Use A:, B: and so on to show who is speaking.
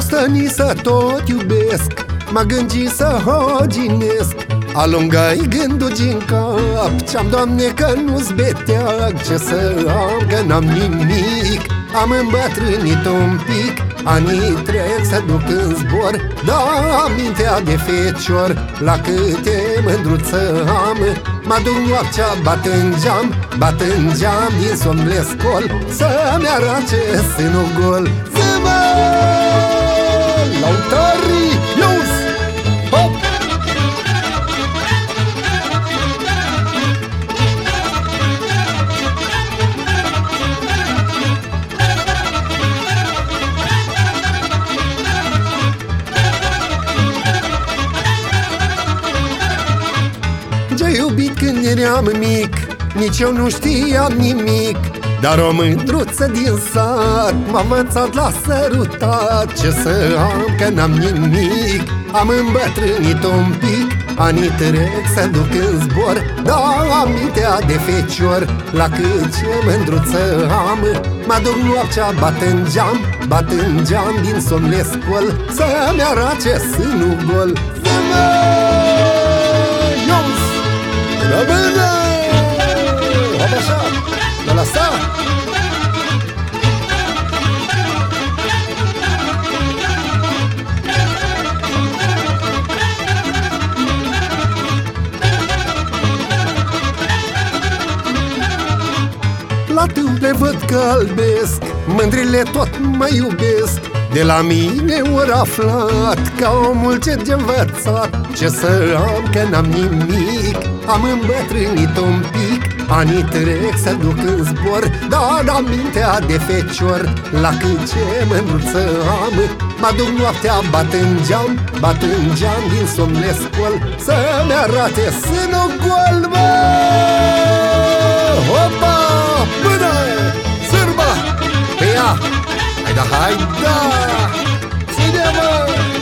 A: stăni să tot iubesc Mă gângi să hoginesc Alungai gândul din cap Ce-am, Doamne, că nu-ți beteag Ce să am, că n-am nimic. Am îmbătrânit un pic Anii trec să duc în zbor. Da, mintea de fecior La câte mândruță am. Mă duc noaptea, bat în geam Bat în geam din somn le scol Să-mi arate sânul gol. Să mă Ce iubit când eram mic. Nici eu nu știam nimic. Dar o mândruță din sat M-a învățat la sărutat Ce să am că n-am nimic. Am îmbătrânit un pic. Anii trec să duc în zbor. Da, amintea de fecior. La cât ce mândruță am. Mă duc noaptea, bat în geam. Bat în geam, din somn le scol Să-mi arate sânul gol La tâmple văd că albesc Mândrile tot mă iubesc. De la mine ori aflat Ca omul ce de învățat Ce să am că n-am nimic. Am îmbătrânit un pic Anii trec să duc în zbor Dar am mintea de fecior. La cât ce mândruță am Mă duc noaptea, bat în geam Bat în geam, din somn le scol Să-mi arate sânul gol, mă! Hayda hayda Sinemon